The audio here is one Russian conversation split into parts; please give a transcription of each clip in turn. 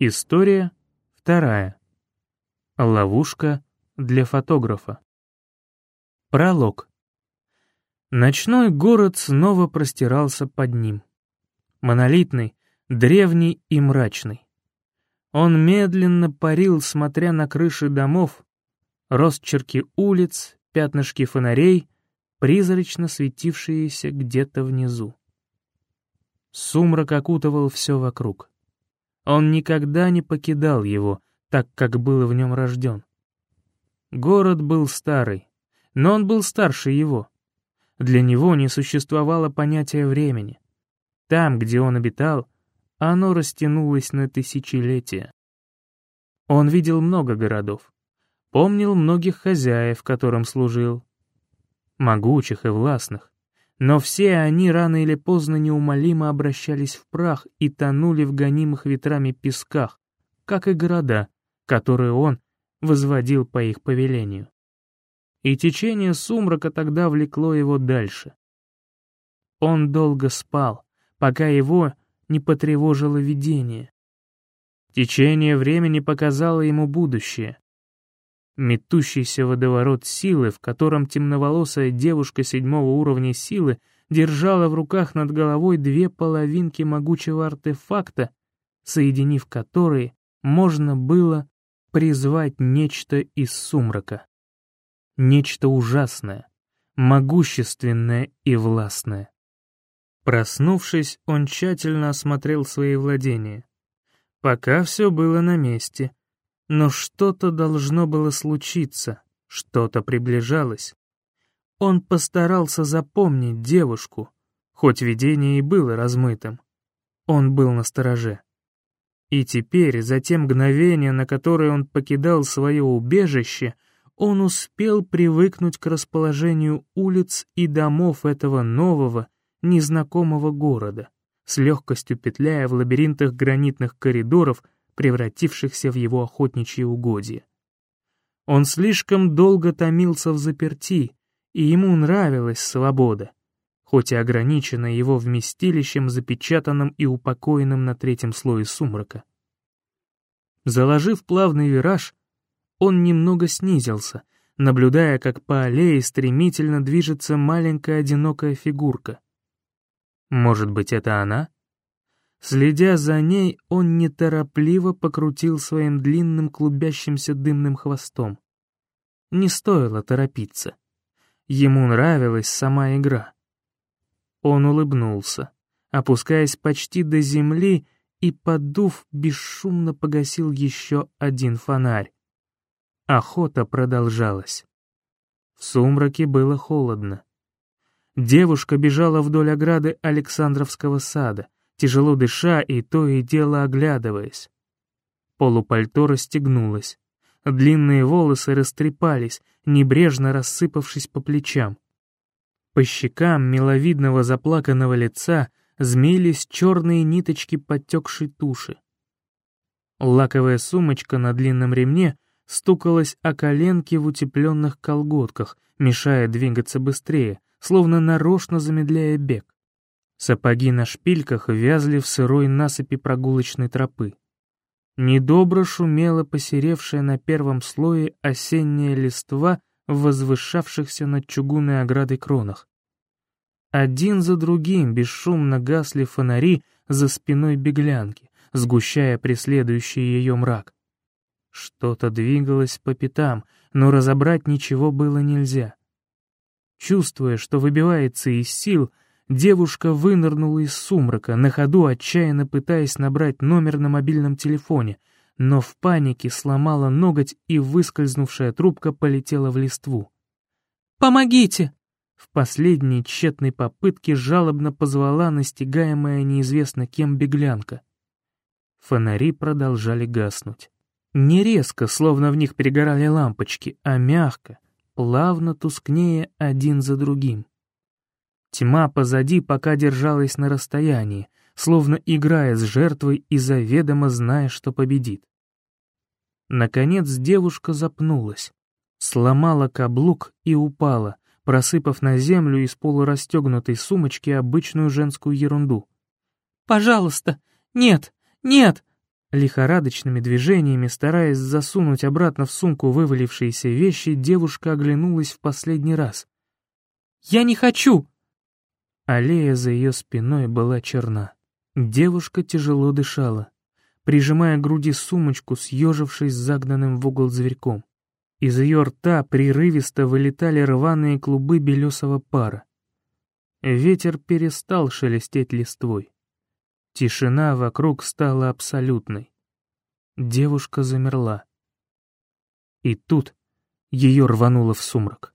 История вторая. Ловушка для фотографа. Пролог. Ночной город снова простирался под ним. Монолитный, древний и мрачный. Он медленно парил, смотря на крыши домов, росчерки улиц, пятнышки фонарей, призрачно светившиеся где-то внизу. Сумрак окутывал все вокруг. Он никогда не покидал его, так как был в нем рожден. Город был старый, но он был старше его. Для него не существовало понятия времени. Там, где он обитал, оно растянулось на тысячелетия. Он видел много городов, помнил многих хозяев, которым служил, могучих и властных, но все они рано или поздно неумолимо обращались в прах и тонули в гонимых ветрами песках, как и города, которые он возводил по их повелению. И течение сумрака тогда влекло его дальше. Он долго спал, пока его не потревожило видение. Течение времени показало ему будущее, Метущийся водоворот силы, в котором темноволосая девушка седьмого уровня силы держала в руках над головой две половинки могучего артефакта, соединив которые можно было призвать нечто из сумрака. Нечто ужасное, могущественное и властное. Проснувшись, он тщательно осмотрел свои владения. Пока все было на месте, но что-то должно было случиться, что-то приближалось. Он постарался запомнить девушку, хоть видение и было размытым. Он был на стороже. И теперь, за те мгновения, на которые он покидал свое убежище, он успел привыкнуть к расположению улиц и домов этого нового, незнакомого города, с легкостью петляя в лабиринтах гранитных коридоров, превратившихся в его охотничьи угодья. Он слишком долго томился в заперти, и ему нравилась свобода, хоть и ограниченная его вместилищем, запечатанным и упокоенным на третьем слое сумрака. Заложив плавный вираж, он немного снизился, наблюдая, как по аллее стремительно движется маленькая одинокая фигурка. Может быть, это она? Следя за ней, он неторопливо покрутил своим длинным клубящимся дымным хвостом. Не стоило торопиться. Ему нравилась сама игра. Он улыбнулся, опускаясь почти до земли и, подув, бесшумно погасил еще один фонарь. Охота продолжалась. В сумраке было холодно. Девушка бежала вдоль ограды Александровского сада — тяжело дыша и то и дело оглядываясь. Полупальто расстегнулось. Длинные волосы растрепались, небрежно рассыпавшись по плечам. По щекам миловидного заплаканного лица змеились черные ниточки подтекшей туши. Лаковая сумочка на длинном ремне стукалась о коленки в утепленных колготках, мешая двигаться быстрее, словно нарочно замедляя бег. Сапоги на шпильках вязли в сырой насыпи прогулочной тропы. Недобро шумела посеревшая на первом слое осенняя листва в возвышавшихся над чугунной оградой кронах. Один за другим бесшумно гасли фонари за спиной беглянки, сгущая преследующий ее мрак. Что-то двигалось по пятам, но разобрать ничего было нельзя. Чувствуя, что выбивается из сил, Девушка вынырнула из сумрака, на ходу отчаянно пытаясь набрать номер на мобильном телефоне, но в панике сломала ноготь и выскользнувшая трубка полетела в листву. «Помогите!» В последней тщетной попытке жалобно позвала настигаемая неизвестно кем беглянка. Фонари продолжали гаснуть. Не резко, словно в них перегорали лампочки, а мягко, плавно тускнее один за другим. Тьма позади пока держалась на расстоянии, словно играя с жертвой и заведомо зная, что победит. Наконец девушка запнулась, сломала каблук и упала, просыпав на землю из полурастегнутой сумочки обычную женскую ерунду. «Пожалуйста! Нет! Нет!» Лихорадочными движениями, стараясь засунуть обратно в сумку вывалившиеся вещи, девушка оглянулась в последний раз. «Я не хочу!» Аллея за ее спиной была черна. Девушка тяжело дышала, прижимая к груди сумочку, съежившись загнанным в угол зверьком. Из ее рта прерывисто вылетали рваные клубы белесого пара. Ветер перестал шелестеть листвой. Тишина вокруг стала абсолютной. Девушка замерла. И тут ее рвануло в сумрак.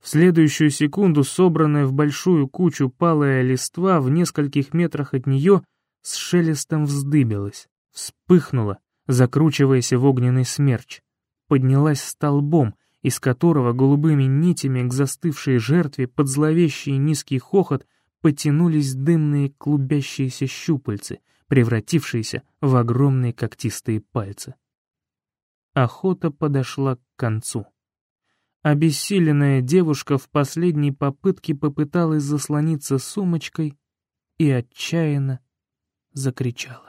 В следующую секунду собранная в большую кучу палая листва в нескольких метрах от нее с шелестом вздыбилась, вспыхнула, закручиваясь в огненный смерч, поднялась столбом, из которого голубыми нитями к застывшей жертве под зловещий низкий хохот потянулись дымные клубящиеся щупальцы, превратившиеся в огромные когтистые пальцы. Охота подошла к концу. Обессиленная девушка в последней попытке попыталась заслониться сумочкой и отчаянно закричала.